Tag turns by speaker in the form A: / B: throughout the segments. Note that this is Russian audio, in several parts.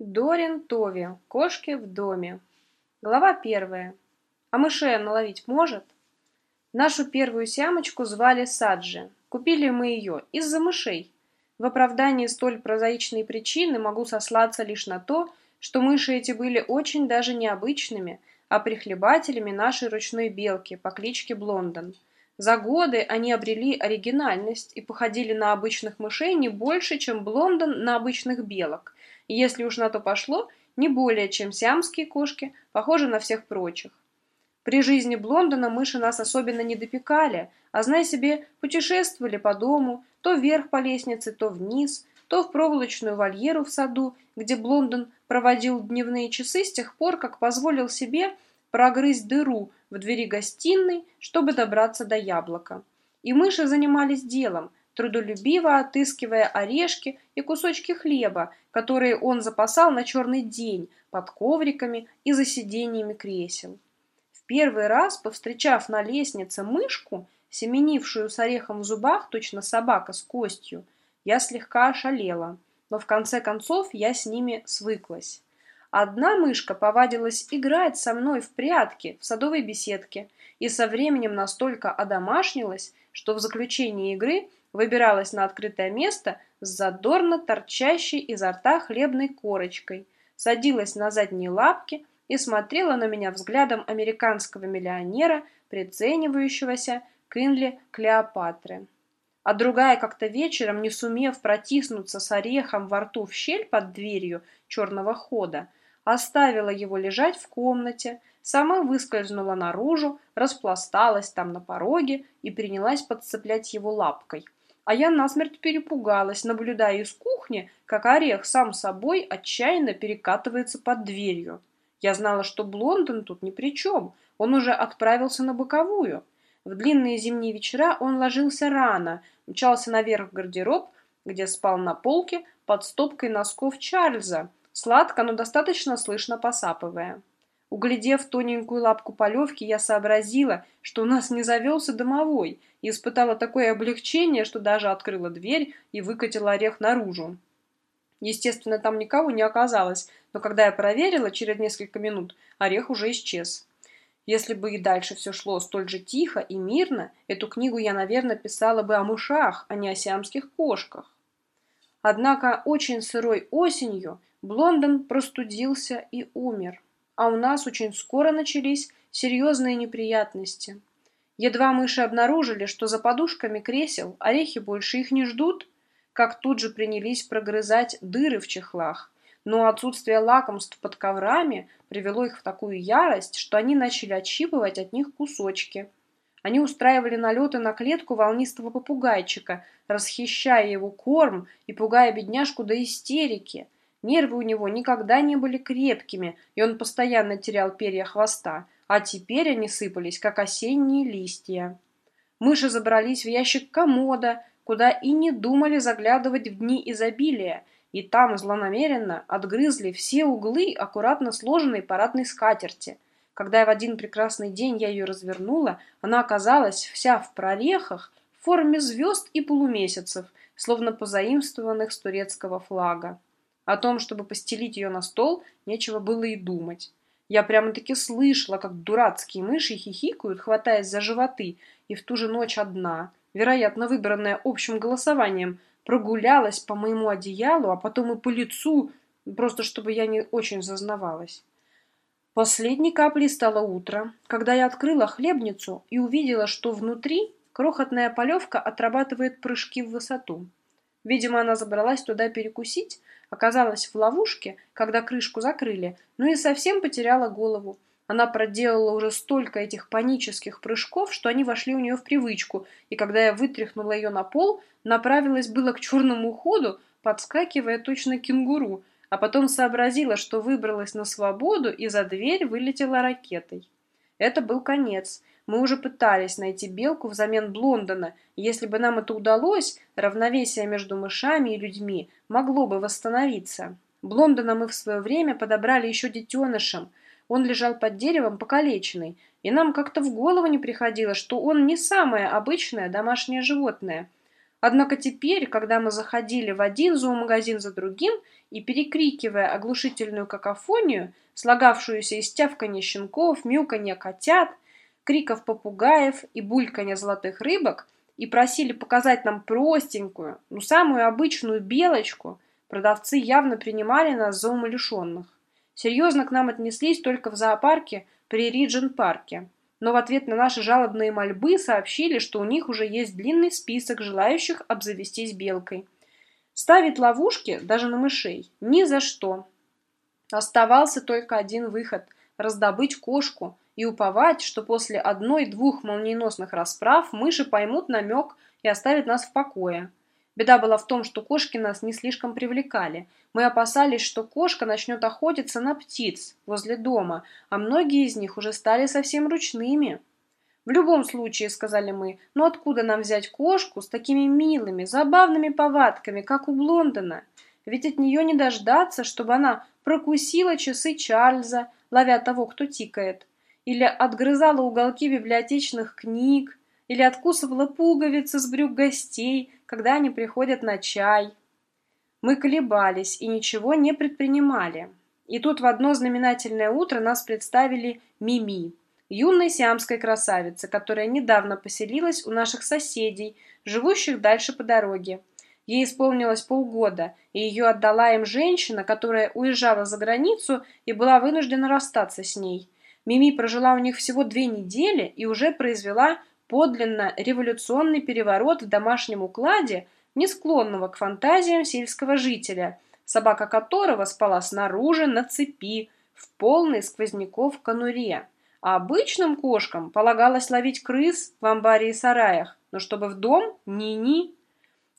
A: Дорин Тови. Кошки в доме. Глава первая. А мышей он наловить может? Нашу первую сямочку звали Саджи. Купили мы ее из-за мышей. В оправдании столь прозаичной причины могу сослаться лишь на то, что мыши эти были очень даже необычными, а прихлебателями нашей ручной белки по кличке Блондон. За годы они обрели оригинальность и походили на обычных мышей не больше, чем Блондон на обычных белок – и если уж на то пошло, не более чем сиамские кошки, похожи на всех прочих. При жизни Блондона мыши нас особенно не допекали, а, зная себе, путешествовали по дому, то вверх по лестнице, то вниз, то в проволочную вольеру в саду, где Блондон проводил дневные часы с тех пор, как позволил себе прогрызть дыру в двери гостиной, чтобы добраться до яблока. И мыши занимались делом, трудолюбиво отыскивая орешки и кусочки хлеба, которые он запасал на черный день под ковриками и за сиденьями кресел. В первый раз, повстречав на лестнице мышку, семенившую с орехом в зубах, точно собака с костью, я слегка ошалела, но в конце концов я с ними свыклась. Одна мышка повадилась играть со мной в прятки в садовой беседке и со временем настолько одомашнилась, что в заключении игры выбиралась на открытое место с задорно торчащей изо рта хлебной корочкой, садилась на задние лапки и смотрела на меня взглядом американского миллионера, приценивающегося к Инле Клеопатры. А другая как-то вечером, не сумев протиснуться с орехом во рту в щель под дверью черного хода, оставила его лежать в комнате, сама выскользнула наружу, распласталась там на пороге и принялась подцеплять его лапкой – а я насмерть перепугалась, наблюдая из кухни, как орех сам собой отчаянно перекатывается под дверью. Я знала, что Блондон тут ни при чем, он уже отправился на боковую. В длинные зимние вечера он ложился рано, мчался наверх в гардероб, где спал на полке под стопкой носков Чарльза, сладко, но достаточно слышно посапывая. Углядев тоненькую лапку полевки, я сообразила, что у нас не завелся домовой, и испытала такое облегчение, что даже открыла дверь и выкатила орех наружу. Естественно, там никого не оказалось, но когда я проверила через несколько минут, орех уже исчез. Если бы и дальше все шло столь же тихо и мирно, эту книгу я, наверное, писала бы о мышах, а не о сиамских кошках. Однако очень сырой осенью Блондон простудился и умер а у нас очень скоро начались серьезные неприятности. Едва мыши обнаружили, что за подушками кресел орехи больше их не ждут, как тут же принялись прогрызать дыры в чехлах. Но отсутствие лакомств под коврами привело их в такую ярость, что они начали отщипывать от них кусочки. Они устраивали налеты на клетку волнистого попугайчика, расхищая его корм и пугая бедняжку до истерики – Нервы у него никогда не были крепкими, и он постоянно терял перья хвоста, а теперь они сыпались, как осенние листья. Мыши забрались в ящик комода, куда и не думали заглядывать в дни изобилия, и там злонамеренно отгрызли все углы аккуратно сложенной парадной скатерти. Когда в один прекрасный день я ее развернула, она оказалась вся в прорехах, в форме звезд и полумесяцев, словно позаимствованных с турецкого флага. О том, чтобы постелить ее на стол, нечего было и думать. Я прямо-таки слышала, как дурацкие мыши хихикают, хватаясь за животы, и в ту же ночь одна, вероятно, выбранная общим голосованием, прогулялась по моему одеялу, а потом и по лицу, просто чтобы я не очень зазнавалась. Последней каплей стало утро, когда я открыла хлебницу и увидела, что внутри крохотная полевка отрабатывает прыжки в высоту. Видимо, она забралась туда перекусить, оказалась в ловушке, когда крышку закрыли, ну и совсем потеряла голову. Она проделала уже столько этих панических прыжков, что они вошли у нее в привычку, и когда я вытряхнула ее на пол, направилась было к черному ходу, подскакивая точно кенгуру, а потом сообразила, что выбралась на свободу и за дверь вылетела ракетой. Это был конец. Мы уже пытались найти белку взамен Блондона, и если бы нам это удалось, равновесие между мышами и людьми могло бы восстановиться. Блондона мы в свое время подобрали еще детенышем. Он лежал под деревом покалеченный, и нам как-то в голову не приходило, что он не самое обычное домашнее животное. Однако теперь, когда мы заходили в один зоомагазин за другим и, перекрикивая оглушительную какофонию, слагавшуюся из тявканья щенков, мяуканья котят, криков попугаев и бульканья золотых рыбок, и просили показать нам простенькую, ну самую обычную белочку, продавцы явно принимали нас за умалишенных. Серьезно к нам отнеслись только в зоопарке при Риджен-парке но в ответ на наши жалобные мольбы сообщили, что у них уже есть длинный список желающих обзавестись белкой. Ставить ловушки, даже на мышей, ни за что. Оставался только один выход – раздобыть кошку и уповать, что после одной-двух молниеносных расправ мыши поймут намек и оставят нас в покое. Беда была в том, что кошки нас не слишком привлекали. Мы опасались, что кошка начнет охотиться на птиц возле дома, а многие из них уже стали совсем ручными. В любом случае, сказали мы, ну откуда нам взять кошку с такими милыми, забавными повадками, как у Блондона? Ведь от нее не дождаться, чтобы она прокусила часы Чарльза, ловя того, кто тикает, или отгрызала уголки библиотечных книг, или откусывала пуговицы с брюк гостей, когда они приходят на чай. Мы колебались и ничего не предпринимали. И тут в одно знаменательное утро нас представили Мими, юной сиамской красавице, которая недавно поселилась у наших соседей, живущих дальше по дороге. Ей исполнилось полгода, и ее отдала им женщина, которая уезжала за границу и была вынуждена расстаться с ней. Мими прожила у них всего две недели и уже произвела подлинно революционный переворот в домашнем укладе, не склонного к фантазиям сельского жителя, собака которого спала снаружи на цепи, в полной сквозняков конуре. А обычным кошкам полагалось ловить крыс в амбаре и сараях, но чтобы в дом – ни-ни.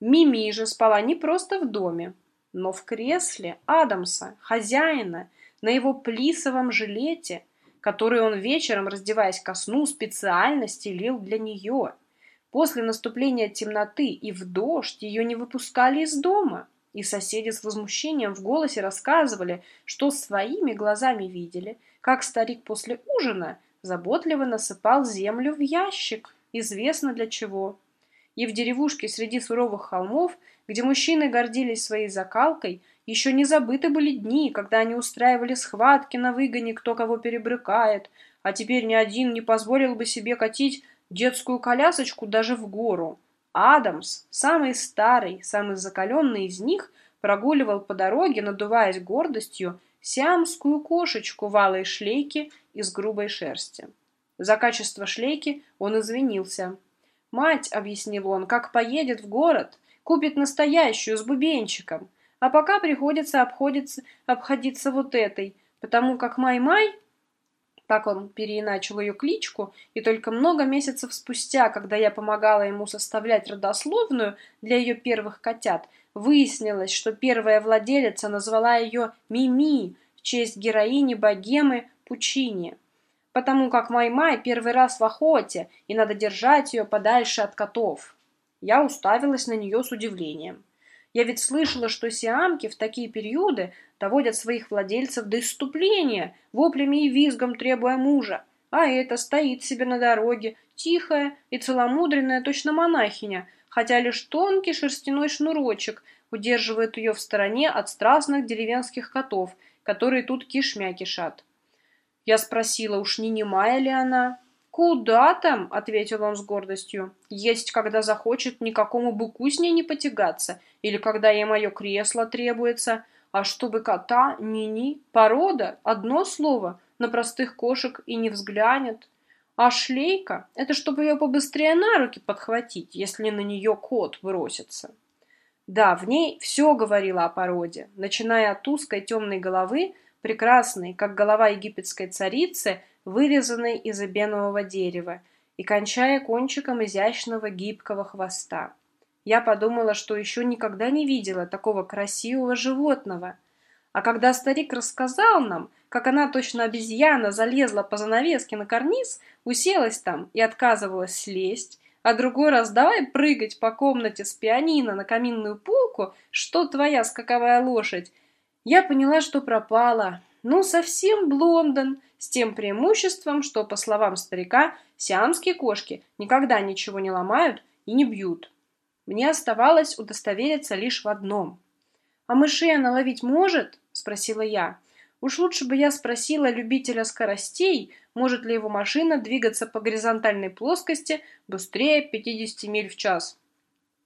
A: Мими же спала не просто в доме, но в кресле Адамса, хозяина, на его плисовом жилете – который он вечером, раздеваясь ко сну, специально стелил для нее. После наступления темноты и в дождь ее не выпускали из дома, и соседи с возмущением в голосе рассказывали, что своими глазами видели, как старик после ужина заботливо насыпал землю в ящик, известно для чего. И в деревушке среди суровых холмов, где мужчины гордились своей закалкой, еще не забыты были дни, когда они устраивали схватки на выгоне, кто кого перебрыкает, а теперь ни один не позволил бы себе катить детскую колясочку даже в гору. Адамс, самый старый, самый закаленный из них, прогуливал по дороге, надуваясь гордостью, сиамскую кошечку в алой шлейке из грубой шерсти. За качество шлейки он извинился. «Мать», — объяснил он, — «как поедет в город, купит настоящую с бубенчиком, а пока приходится обходиться, обходиться вот этой, потому как Май-Май, так он переиначил ее кличку, и только много месяцев спустя, когда я помогала ему составлять родословную для ее первых котят, выяснилось, что первая владелица назвала ее Мими в честь героини богемы Пучини. Потому как Май-Май первый раз в охоте, и надо держать ее подальше от котов. Я уставилась на нее с удивлением. Я ведь слышала, что сиамки в такие периоды доводят своих владельцев до исступления, воплями и визгом требуя мужа. А эта стоит себе на дороге, тихая и целомудренная точно монахиня, хотя лишь тонкий шерстяной шнурочек удерживает ее в стороне от страстных деревенских котов, которые тут кишмя кишат. Я спросила, уж не немая ли она? «Куда там?» — ответил он с гордостью. «Есть, когда захочет никакому быку с ней не потягаться, или когда ей мое кресло требуется. А чтобы кота, ни-ни, порода, одно слово, на простых кошек и не взглянет. А шлейка — это чтобы ее побыстрее на руки подхватить, если на нее кот бросится». Да, в ней все говорило о породе, начиная от узкой темной головы, прекрасной, как голова египетской царицы — вырезанной из эбенового дерева, и кончая кончиком изящного гибкого хвоста. Я подумала, что еще никогда не видела такого красивого животного. А когда старик рассказал нам, как она точно обезьяна залезла по занавеске на карниз, уселась там и отказывалась слезть, а другой раз давай прыгать по комнате с пианино на каминную полку, что твоя скаковая лошадь, я поняла, что пропала. Ну, совсем Блондон, с тем преимуществом, что, по словам старика, сиамские кошки никогда ничего не ломают и не бьют. Мне оставалось удостовериться лишь в одном. «А мышей она ловить может?» – спросила я. Уж лучше бы я спросила любителя скоростей, может ли его машина двигаться по горизонтальной плоскости быстрее 50 миль в час.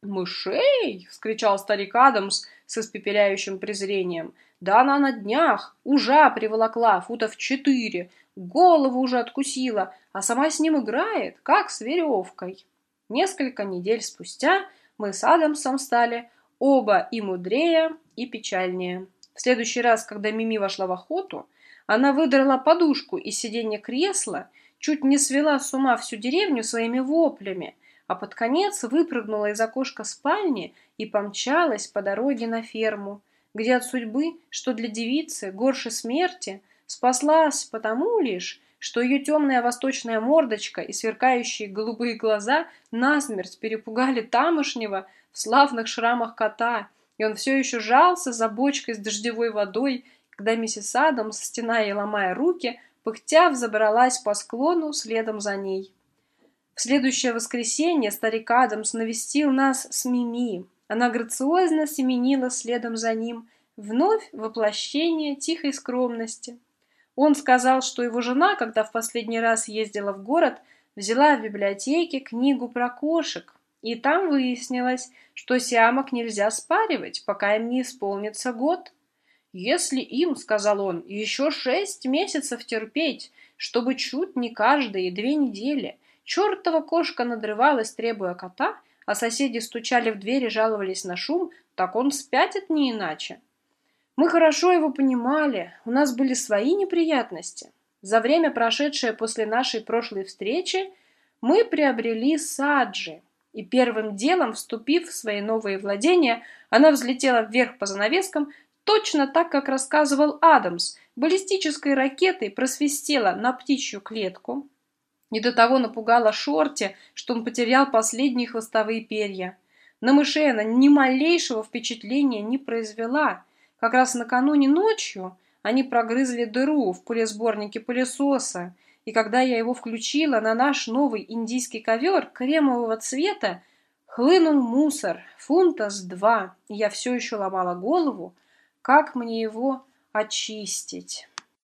A: «Мышей!» — вскричал старик Адамс с испепеляющим презрением. «Да она на днях! Ужа приволокла, футов четыре, голову уже откусила, а сама с ним играет, как с веревкой». Несколько недель спустя мы с Адамсом стали оба и мудрее, и печальнее. В следующий раз, когда Мими вошла в охоту, она выдрала подушку из сиденья кресла, чуть не свела с ума всю деревню своими воплями, а под конец выпрыгнула из окошка спальни и помчалась по дороге на ферму, где от судьбы, что для девицы горше смерти, спаслась потому лишь, что ее темная восточная мордочка и сверкающие голубые глаза насмерть перепугали тамошнего в славных шрамах кота, и он все еще жался за бочкой с дождевой водой, когда миссис Адамс, стеная и ломая руки, пыхтя взобралась по склону следом за ней. В следующее воскресенье старик Адамс навестил нас с Мими. Она грациозно семенила следом за ним, вновь воплощение тихой скромности. Он сказал, что его жена, когда в последний раз ездила в город, взяла в библиотеке книгу про кошек, и там выяснилось, что сиамок нельзя спаривать, пока им не исполнится год. Если им, сказал он, еще шесть месяцев терпеть, чтобы чуть не каждые две недели чертова кошка надрывалась, требуя кота, а соседи стучали в дверь и жаловались на шум, так он спятит не иначе. Мы хорошо его понимали, у нас были свои неприятности. За время, прошедшее после нашей прошлой встречи, мы приобрели саджи, и первым делом, вступив в свои новые владения, она взлетела вверх по занавескам, точно так, как рассказывал Адамс, баллистической ракетой просвистела на птичью клетку. Не до того напугала Шорти, что он потерял последние хвостовые перья. На мышей она ни малейшего впечатления не произвела. Как раз накануне ночью они прогрызли дыру в пылесборнике пылесоса, и когда я его включила на наш новый индийский ковер кремового цвета, хлынул мусор, фунта с два, и я все еще ломала голову, как мне его очистить?